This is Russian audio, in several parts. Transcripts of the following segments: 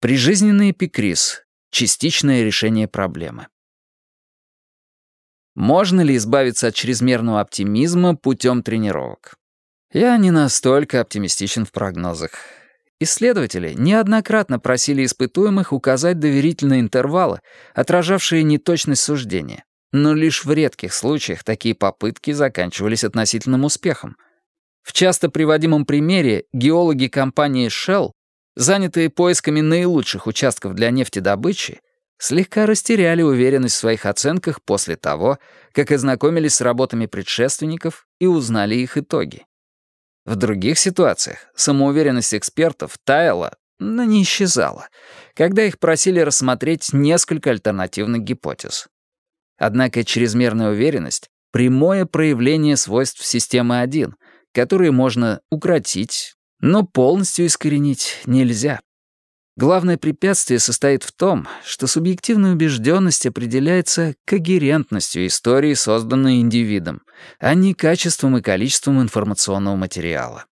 Прижизненный эпикриз — частичное решение проблемы. Можно ли избавиться от чрезмерного оптимизма путем тренировок? Я не настолько оптимистичен в прогнозах. Исследователи неоднократно просили испытуемых указать доверительные интервалы, отражавшие неточность суждения. Но лишь в редких случаях такие попытки заканчивались относительным успехом. В часто приводимом примере геологи компании Shell занятые поисками наилучших участков для нефтедобычи, слегка растеряли уверенность в своих оценках после того, как ознакомились с работами предшественников и узнали их итоги. В других ситуациях самоуверенность экспертов таяла, но не исчезала, когда их просили рассмотреть несколько альтернативных гипотез. Однако чрезмерная уверенность — прямое проявление свойств системы 1, которые можно укротить, но полностью искоренить нельзя. Главное препятствие состоит в том, что субъективная убежденность определяется когерентностью истории, созданной индивидом, а не качеством и количеством информационного материала.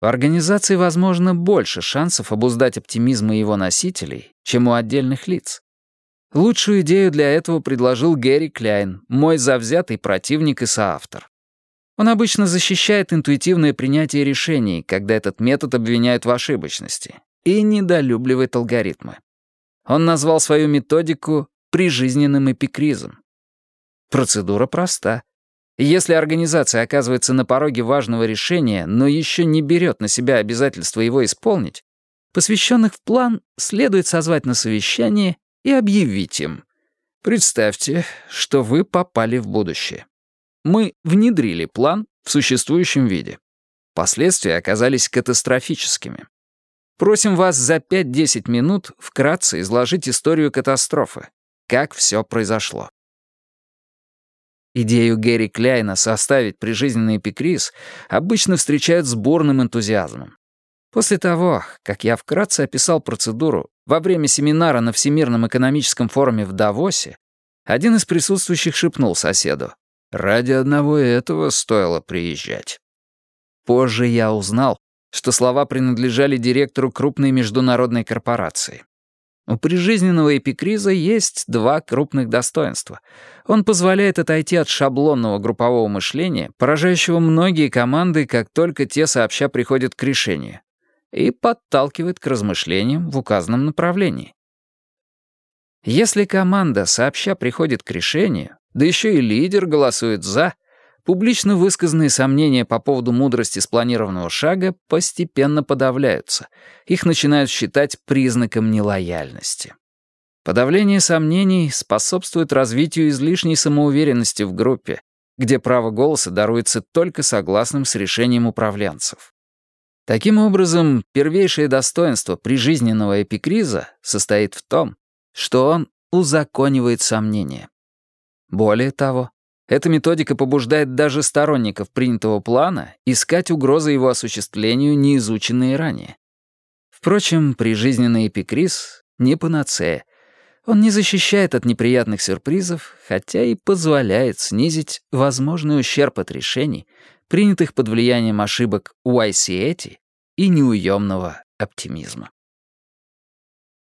В организации, возможно, больше шансов обуздать оптимизм его носителей, чем у отдельных лиц. Лучшую идею для этого предложил Гэри Кляйн, мой завзятый противник и соавтор. Он обычно защищает интуитивное принятие решений, когда этот метод обвиняют в ошибочности, и недолюбливает алгоритмы. Он назвал свою методику прижизненным эпикризом. Процедура проста. Если организация оказывается на пороге важного решения, но еще не берет на себя обязательство его исполнить, посвященных в план следует созвать на совещание и объявить им. Представьте, что вы попали в будущее. Мы внедрили план в существующем виде. Последствия оказались катастрофическими. Просим вас за 5-10 минут вкратце изложить историю катастрофы. Как все произошло. Идею Гэри Кляйна составить прижизненный эпикриз обычно встречают с бурным энтузиазмом. После того, как я вкратце описал процедуру во время семинара на Всемирном экономическом форуме в Давосе, один из присутствующих шепнул соседу. Ради одного этого стоило приезжать. Позже я узнал, что слова принадлежали директору крупной международной корпорации. У прижизненного эпикриза есть два крупных достоинства. Он позволяет отойти от шаблонного группового мышления, поражающего многие команды, как только те сообща приходят к решению, и подталкивает к размышлениям в указанном направлении. Если команда сообща приходит к решению, да еще и лидер голосует «за», публично высказанные сомнения по поводу мудрости спланированного шага постепенно подавляются. Их начинают считать признаком нелояльности. Подавление сомнений способствует развитию излишней самоуверенности в группе, где право голоса даруется только согласным с решением управленцев. Таким образом, первейшее достоинство прижизненного эпикриза состоит в том, что он узаконивает сомнения. Более того, эта методика побуждает даже сторонников принятого плана искать угрозы его осуществлению, не изученные ранее. Впрочем, прижизненный эпикриз — не панацея. Он не защищает от неприятных сюрпризов, хотя и позволяет снизить возможный ущерб от решений, принятых под влиянием ошибок Уайсиэти и неуемного оптимизма.